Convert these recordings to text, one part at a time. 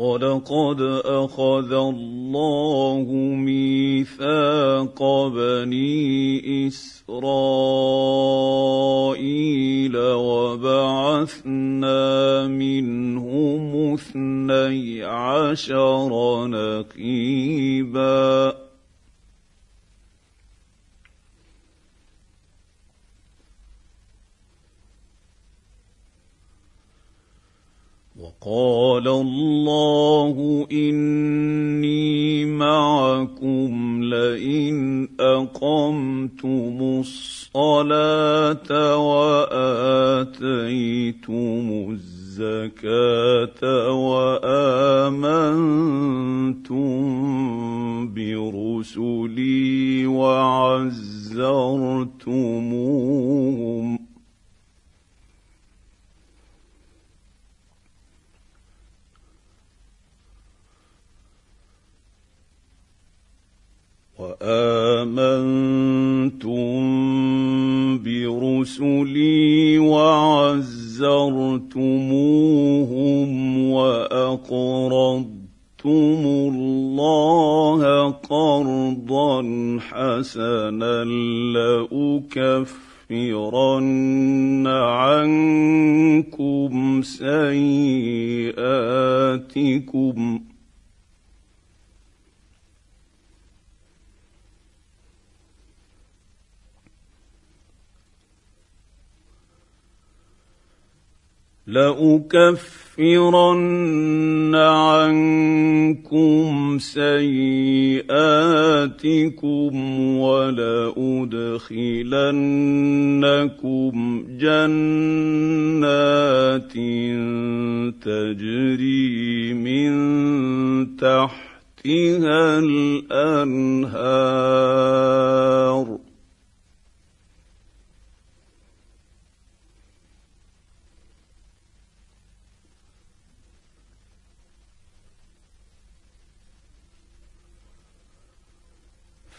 ولقد اخذ الله ميثاق بني اسرائيل وبعثنا منهم اثني عشر نقيبا وقال الله إني معكم لئن أقمتم الصلاة وآتيتم الزكاة وآمنتم برسلي وعزرتموهم وامنتم برسلي وعزرتموهم واقرضتم الله قرضا حسنا لاكفرن عنكم سيئاتكم لأكفرن عنكم سيئاتكم ولأدخلنكم جنات تجري من تحتها الأنهار.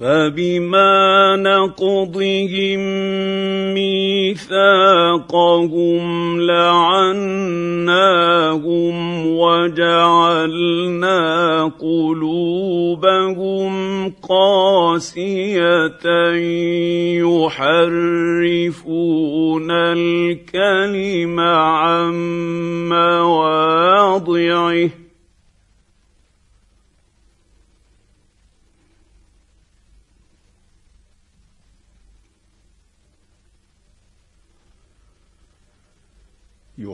فبما نقضهم ميثاقهم لعناهم وجعلنا قلوبهم قاسية يحرفون الكلم عن مواضعه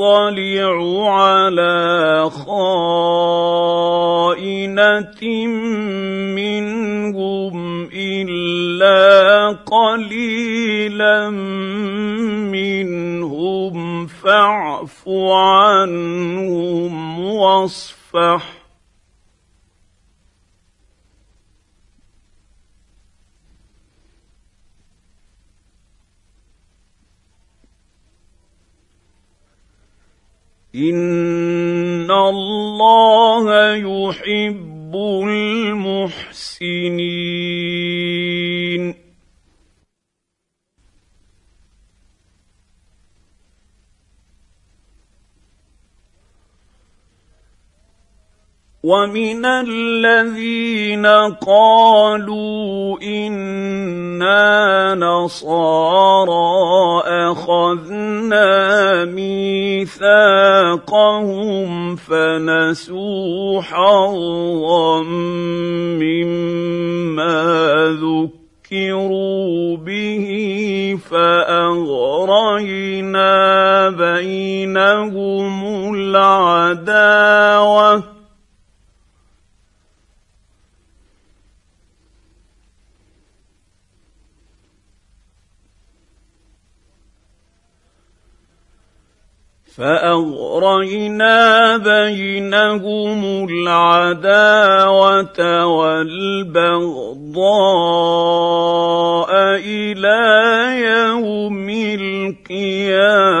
يطلع على خائنة منهم إلا قليلا منهم فاعف عنهم واصفح ان الله يحب المحسنين ومن الذين قالوا أنا نصارى أخذنا ميثاقهم فنسوا حظا مما ذكروا به فأغرينا بينهم العداوة فاغرينا بينهم العداوه والبغضاء إلى يوم القيامه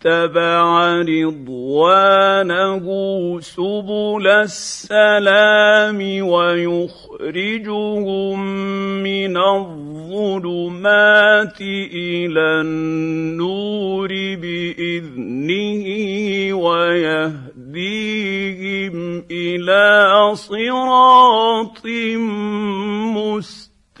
اتبع رضوانه سبل السلام ويخرجهم من الظلمات إلى النور بإذنه ويهديهم إلى صراط مستقيم.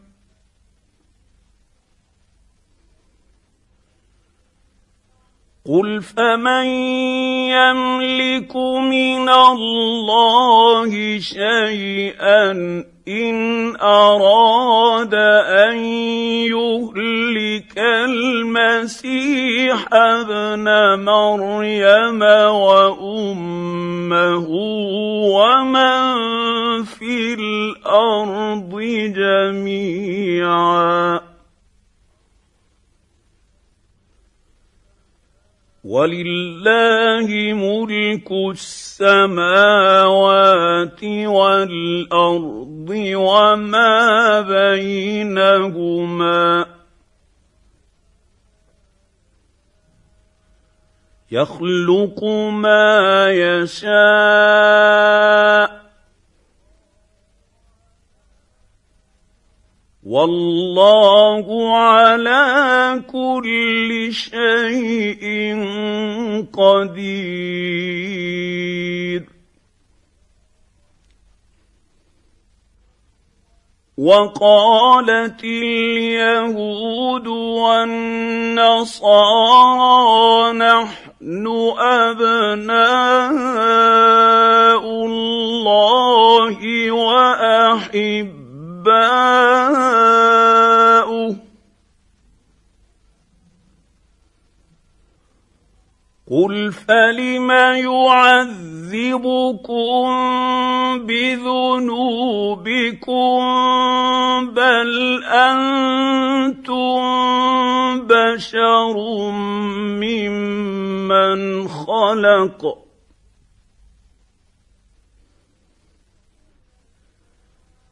قل فمن يملك من الله شيئا ان اراد ان يهلك المسيح ابن مريم وامه ومن في الأرض جميعا ولله ملك السماوات والارض وما بينهما يخلق ما يشاء والله على كل شيء قدير. وقالت اليهود والنصارى نحن أبناء الله واحبه أحباؤه. قل فلم يعذبكم بذنوبكم بل أنتم بشر ممن خلق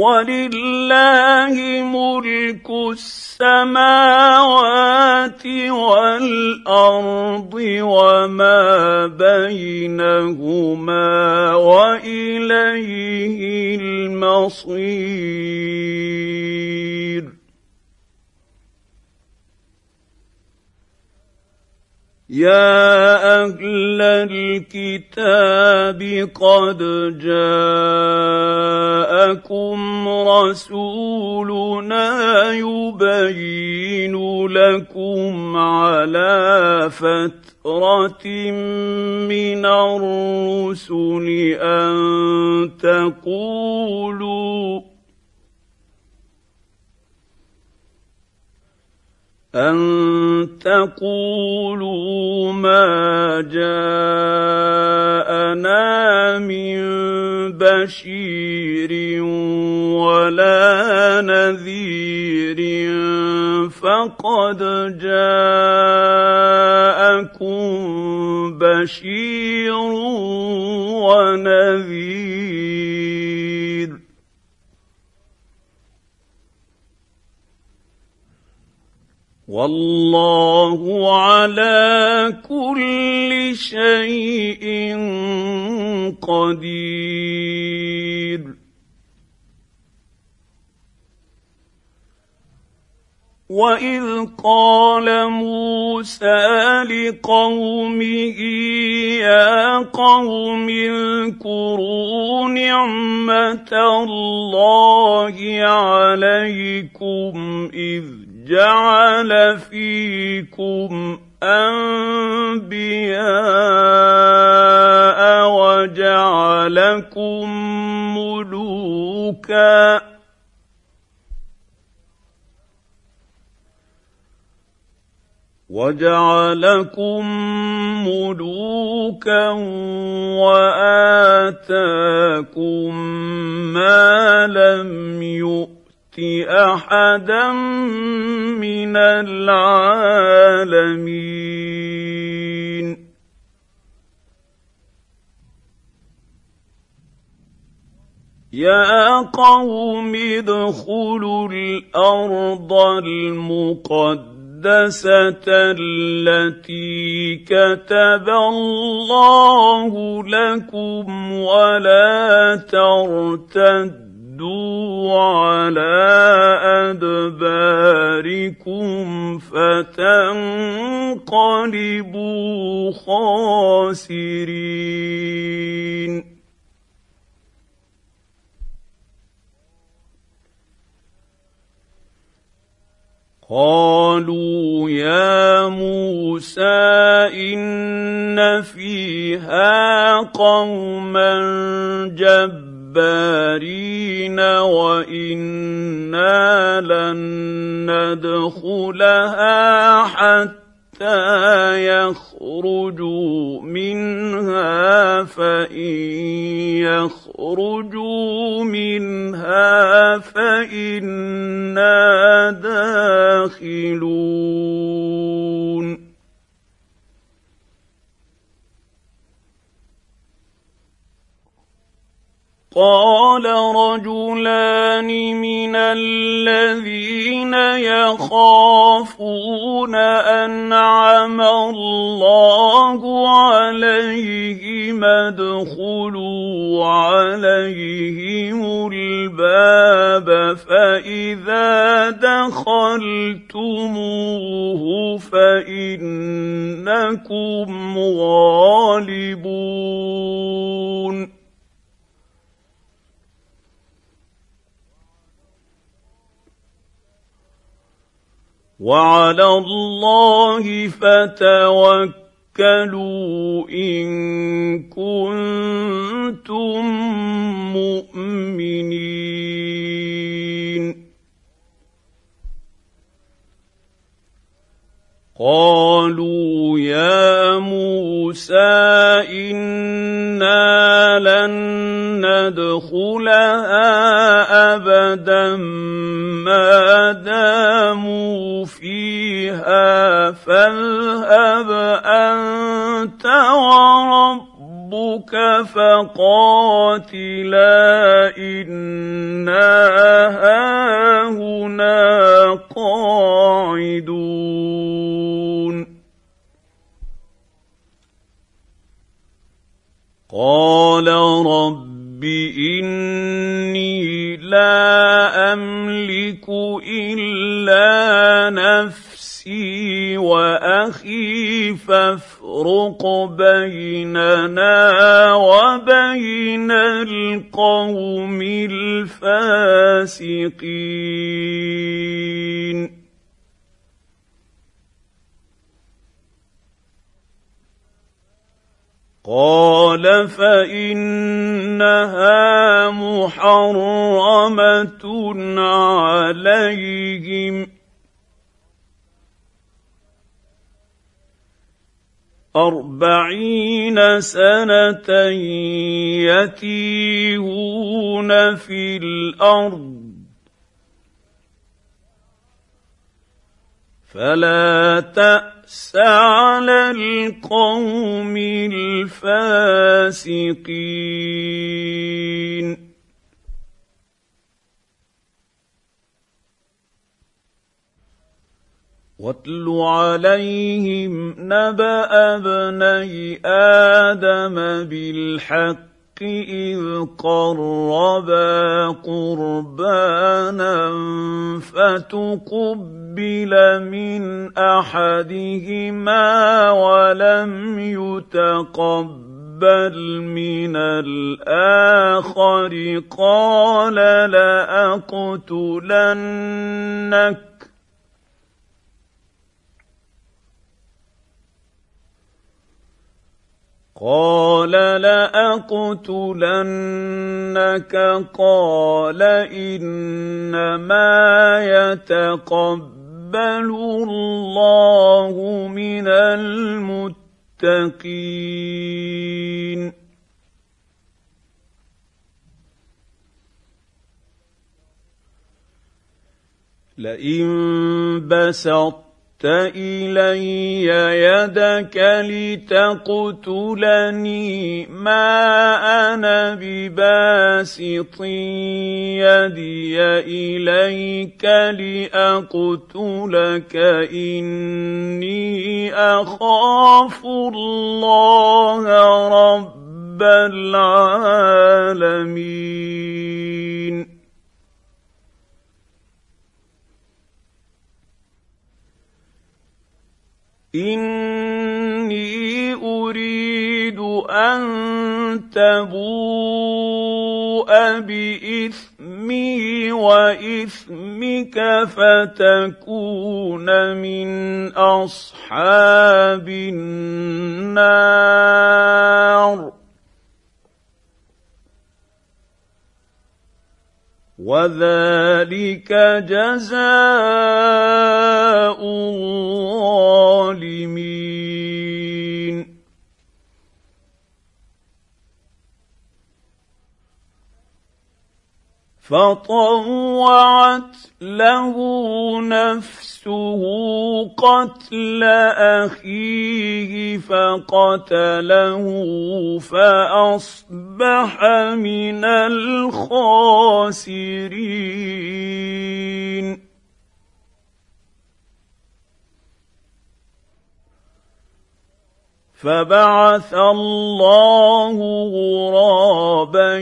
ولله ملك السماوات والأرض وما بينهما وإليه المصير. يا أهل الكتاب قد جاءكم رسولنا يبين لكم على فترة من الرسل أن تقولوا ان تقولوا ما جاءنا من بشير ولا نذير فقد جاءكم بشير ونذير والله على كل شيء قدير. واذ قال موسى لقومه يا قوم اذكروا نعمه الله عليكم اذ جعل فيكم أنبياء وجعلكم ملوكا. وجعلكم ملوكا وآتاكم ما لم يؤت أحدا من العالمين. يا قوم ادخلوا الأرض المقدسة التي كتب الله لكم ولا ترتدوا. ردوا على ادباركم فتنقلبوا خاسرين قالوا يا موسى ان فيها قوما جبارين جبارين وإنا لن ندخلها حتى يخرجوا منها فإن يخرجوا منها فإنا داخلون. قال رجلان من الذين يخافون أنعم الله عليهم ادخلوا عليهم الباب فإذا دخلتموه فإنكم غالبون وعلى الله فتوكلوا إن كنتم مؤمنين. قالوا يا موسى إنا لن ندخلها أبدا ما داموا فيها فاذهب أنت وربك فقاتلا إنا هاهنا قاعدون. قال رب اني لا املك الا نفسي واخي فافرق بيننا وبين القوم الفاسقين قال فإنها محرمة عليهم. أربعين سنة يتيهون في الأرض. فلا تأس على القوم الفاسقين. واتل عليهم نبأ ابني آدم بالحق. إذ قربا قربانا فتقبل من أحدهما ولم يتقبل من الآخر قال لأقتلنك قال لأقتلنك. قال إنما يتقبل الله من المتقين. لئن بسطت إلي يدك لتقتلني ما أنا بباسط يدي إليك لأقتلك إني أخاف الله رب العالمين. اني اريد ان تبوء باثمي واثمك فتكون من اصحاب النار وذلك جزاء الظالمين فطوعت له نفسه قتل أخيه فقتله فأصبح من الخاسرين. فبعث الله غرابا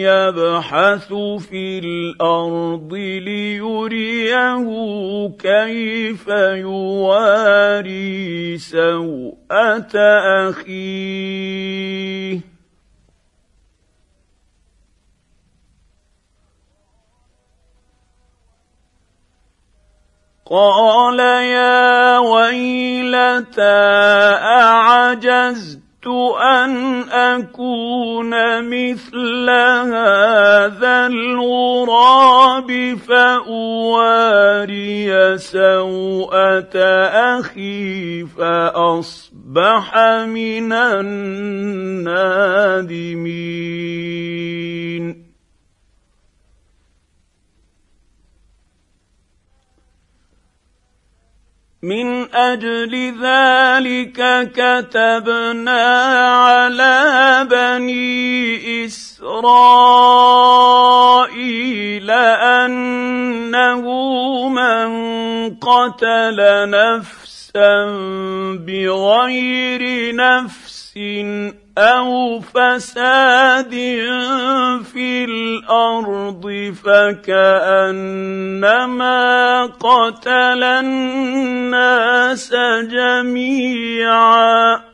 يبحث في الأرض ليريه كيف يواري سوءة أخيه. قال يا ويلتى اعجزت ان اكون مثل هذا الغراب فاواري سوءه أخي فاصبح من النادمين من أجل ذلك كتبنا على بني إسرائيل أنه من قتل نفسا بغير نفس أو فساد في الأرض فكأنما قتل الناس جميعا.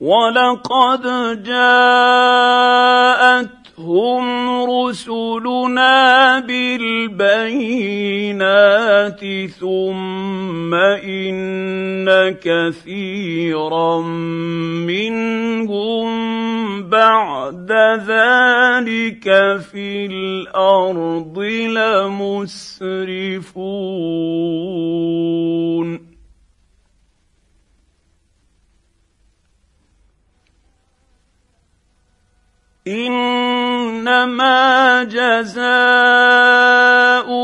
ولقد جاءتهم رسلنا بالبينات ثم ان كثيرا منهم بعد ذلك في الأرض لمسرفون إنما جزاء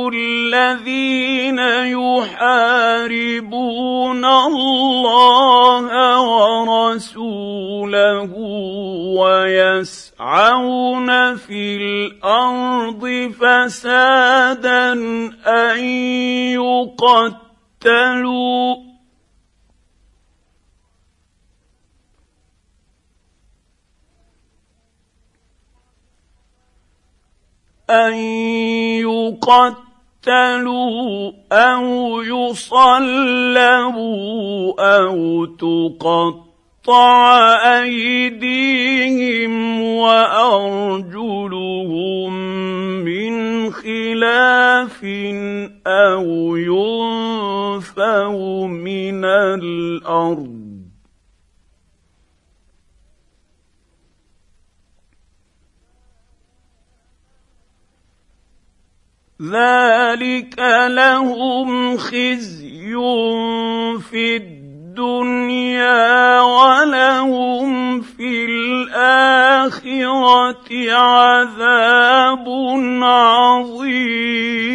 الذين يحاربون الله ورسوله ويسعون في الأرض فسادا أن يقتلوا ان يقتلوا أو يصلبوا أو تقطع ايديهم وارجلهم من خلاف أو ينفوا من الأرض ذلك لهم خزي في الدنيا ولهم في الاخره عذاب عظيم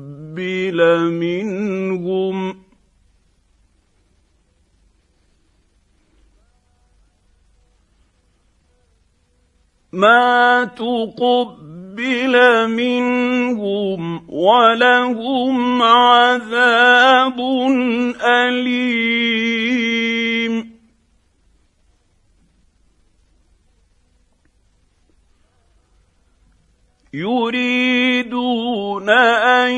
منهم ما تقبل منهم ولهم عذاب اليم يريدون أن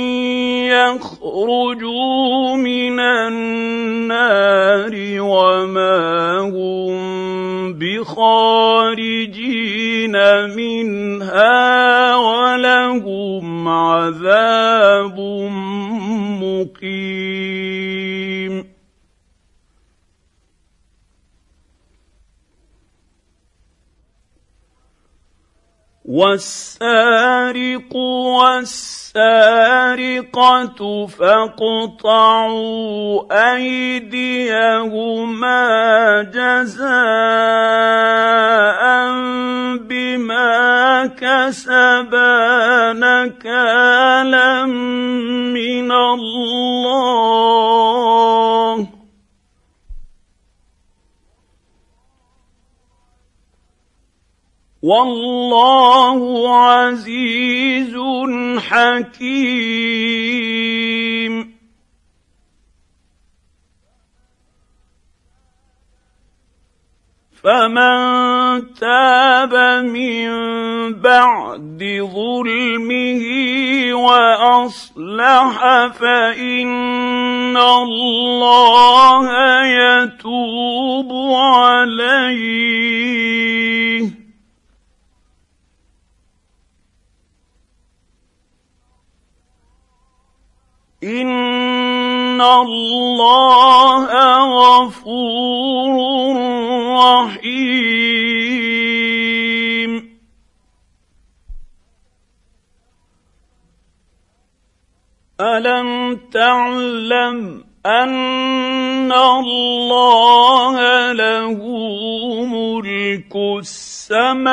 يخرجوا من النار وما هم بخارجين منها ولهم عذاب مقيم. والسارق والسارقة فاقطعوا أيديهما جزاء بما كسبا نكالا من الله. والله عزيز حكيم. فمن تاب من بعد ظلمه وأصلح فإن الله يتوب عليه. الله غفور رحيم. ألم تعلم أن الله له ملك السماوات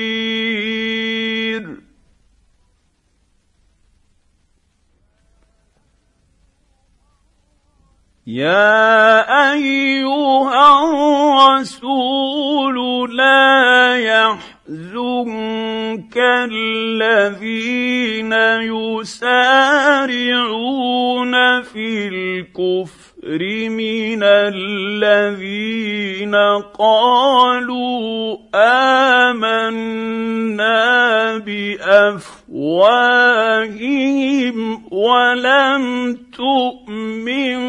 يا ايها الرسول لا يحزنك الذين يسارعون في الكفر من الذين قالوا آمنا بأفواههم ولم تؤمن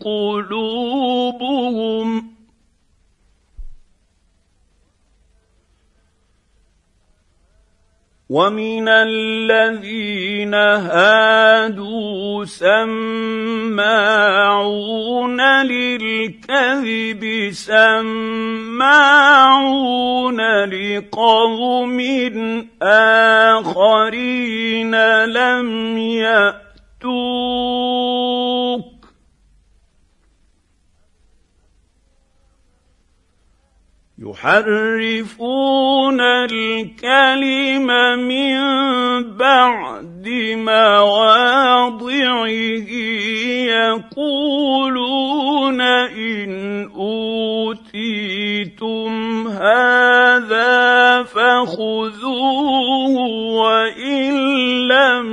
قلوبهم ومن الذين هادوا سماعون للكذب سماعون لقوم اخرين لم ياتوك يحرفون الكلم من بعد مواضعه يقولون إن أوتيتم هذا فخذوه وإن لم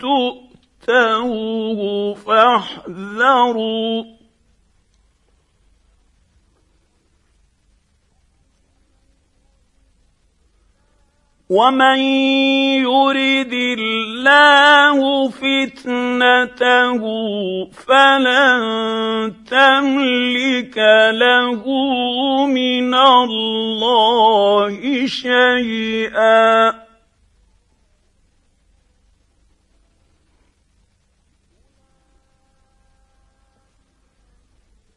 تؤتوه فاحذروا. ومن يرد الله فتنته فلن تملك له من الله شيئا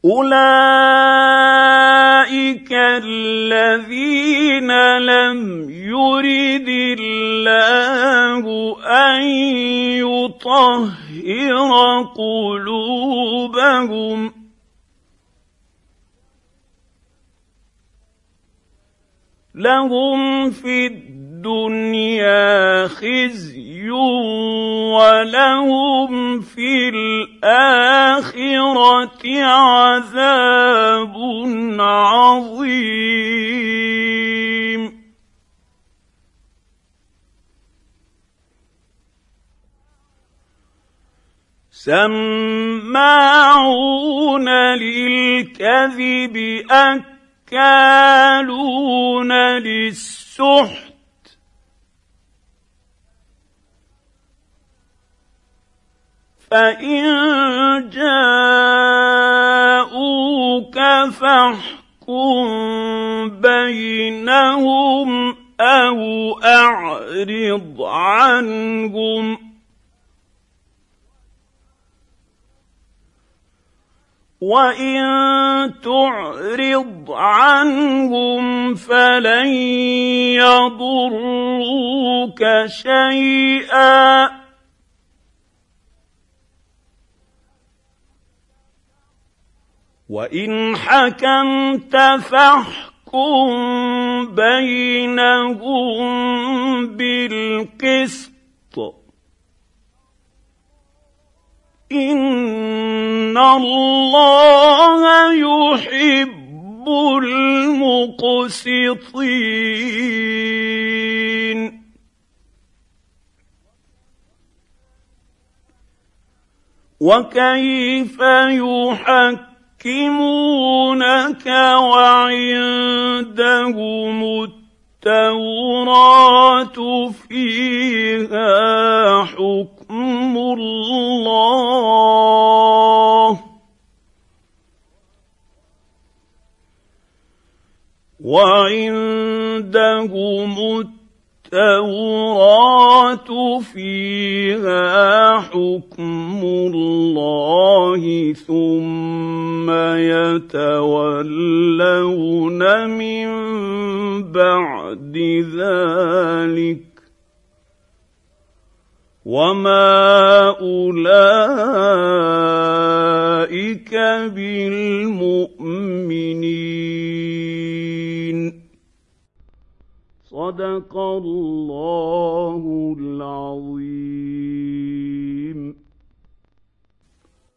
اولئك الذين لم يرد الله أن يطهر قلوبهم. لهم في الدنيا خزي ولهم في الآخرة عذاب عظيم. سماعون للكذب أكالون للسحت فان جاءوك فاحكم بينهم أو اعرض عنهم وان تعرض عنهم فلن يضروك شيئا وان حكمت فاحكم بينهم بالقسط ان الله يحب المقسطين وكيف يحكم يحكمونك وعندهم التوراه فيها حكم الله وعندهم التوراة فيها حكم الله ثم يتولون من بعد ذلك وما أولئك بالمؤمنين صدق الله العظيم.